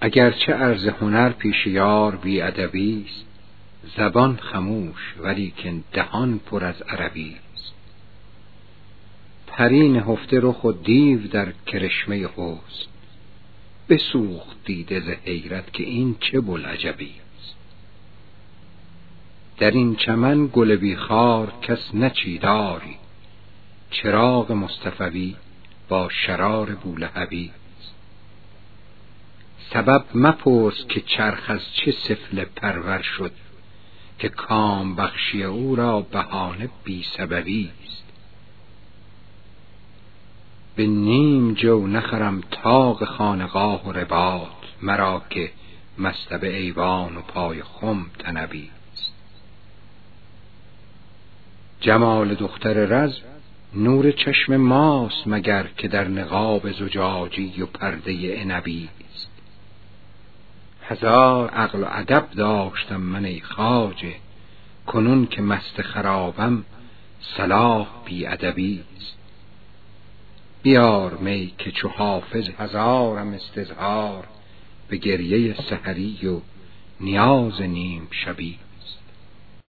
اگرچه عرض هنر پیش یار بی ادبی است. زبان خموش ولیکن دهان پر از عربی است. پری نهفته رخ و دیو در کرشمه حسن. بسوخت دیده ز حیرت که این چه بوالعجبی است. در این چمن گل بی خار کس نچیداری چراغ مصطفوی با شرار بولهبی. سبب مپرس که چرخ از چه سفله پرور شد که کام بخشی او را بهانه بی سببی است. به نیم جو نخرم طاق خانقاه و رباط مرا که مصطبه ایوان و پای خم طنبی است. جمال دختر رز نور چشم ماست مگر که در نقاب زجاجی و پرده عنبی است. هزار عقل و ادب داشتم من ای خواجه. کنون که مست خرابم صلاح بی ادبی است. بیار می که چو حافظ هزارم استظهار به گریه سحری و نیاز نیم شبی.